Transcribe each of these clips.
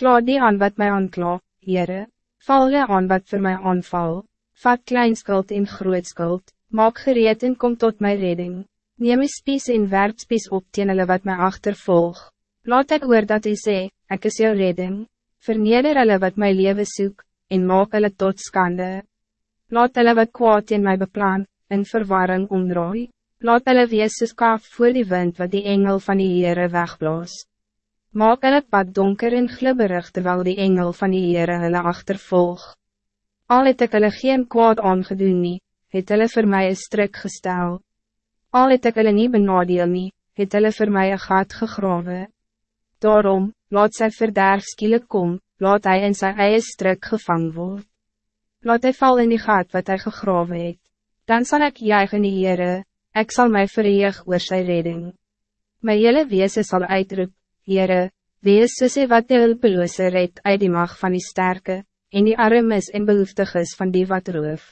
Kla die aan wat mij aankla, Heere, val je aan wat voor mij aanval, vat kleinskuld en grootskuld, maak gereed en kom tot mijn redding. Neem een spies en werp spies op teen hulle wat mij achtervolg. Laat ek oor dat hy sê, ek is jou redding, verneder hulle wat my leven soek, en maak hulle tot skande. Laat hulle wat kwaad teen my beplan, in verwarring omdraai. Laat hulle wees soos kaaf voor die wind wat die engel van die Heere wegblaas. Maak hulle pad donker en glibberig terwijl die engel van die Heere hulle achtervolg. Al het ek hulle geen kwaad aangedoen nie, het hulle vir my een strik gestel. Al het ek hulle nie benadeel nie, het hulle vir my een gat gegrawe. Daarom, laat sy verderf skielik kom, laat hij in zijn eie strik gevang word. Laat hij val in die gat wat hij gegrawe het. Dan zal ik juig in die Heere, ik zal mij verheeg oor sy redding. My hele weese sal uitroep, Heere, wees soos hy wat die hulpeloose red uit die mag van die sterke, en die armes en behoeftig is van die wat roof.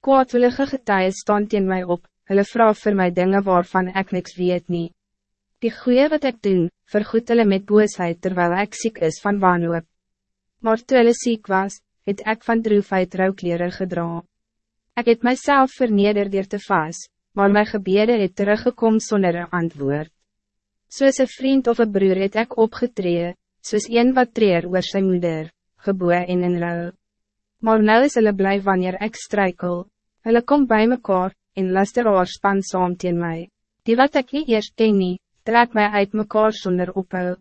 Kwaadwillige getuie staan teen my op, hulle vraag vir my dinge waarvan ik niks weet nie. Die goeie wat ik doen, vergoed hulle met boosheid terwijl ik ziek is van wanhoop. Maar toe hulle ziek was, het ik van droefheid rouwkleren gedra. Ik het mijzelf verneder dier te vas, maar mijn gebede het teruggekom zonder een antwoord. Soos een vriend of een broer het ek opgetree, soos een wat treer oor sy moeder, geboe en in rouw. Maar nou is hulle blij wanneer ik strijkel, hulle kom bij mekaar, en luisteraar span saam teen my. Die wat ek nie eerst ken nie, trek my uit mekaar zonder ophou.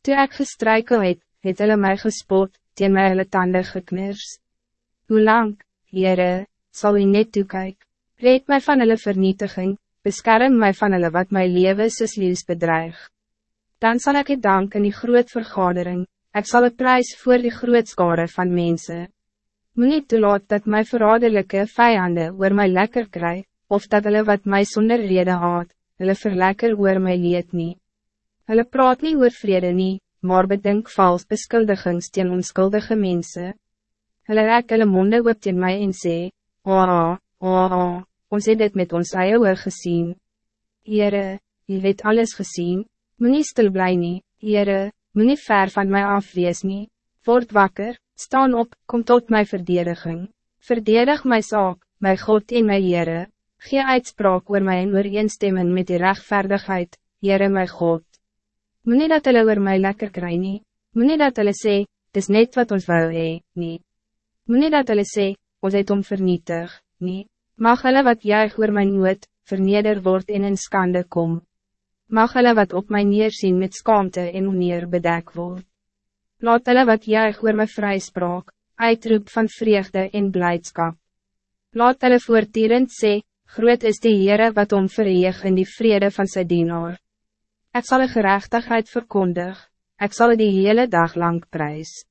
Toe ek gestrijkel het, het hulle my gespot, teen my hulle tanden geknirs. Hoe lang, Heere, zal u net toekyk? Red mij van hulle vernietiging, beskerm mij van hulle wat my leven soos liefs bedreig. Dan zal ik het dank in die groot vergadering, ik zal het prijs voor die groot skare van mensen. Moet niet toelaat dat my verraderlijke vijanden oor my lekker kry, of dat hulle wat my zonder reden haat, hulle verlekker oor my leed nie. Hulle praat nie oor vrede nie, maar bedink vals beskuldigings teen onskuldige mensen. Hulle rek hulle monde oop teen my en sê, Oh, oh, oh, ons het dit met ons eie oor gesien. Heere, jy het alles gezien, moet nie stil bly nie, Heere, moet nie ver van mij af wees nie, word wakker, staan op, kom tot mijn verdediging, verdedig my saak, my God en my Heere, gee uitspraak oor my en ooreenstemmen met die rechtvaardigheid, Heere my God. Moet nie dat hulle oor my lekker kry nie, moet nie dat hulle sê, dis net wat ons wou hee, nie. Moet nie dat hulle sê, ons het om vernietig, nie. Mag hulle wat juig oor my nood, verneder word en in skande kom. Mag hulle wat op my neersien met skaamte en oneer bedek word. Laat hulle wat juig oor my vryspraak, uitroep van vreugde en blijdschap. Laat hulle voortdurend sê, groot is die Heere wat om verheeg in die vrede van sy dienaar. Ik zal een gerechtigheid verkondig, ik zal die hele dag lang prijs.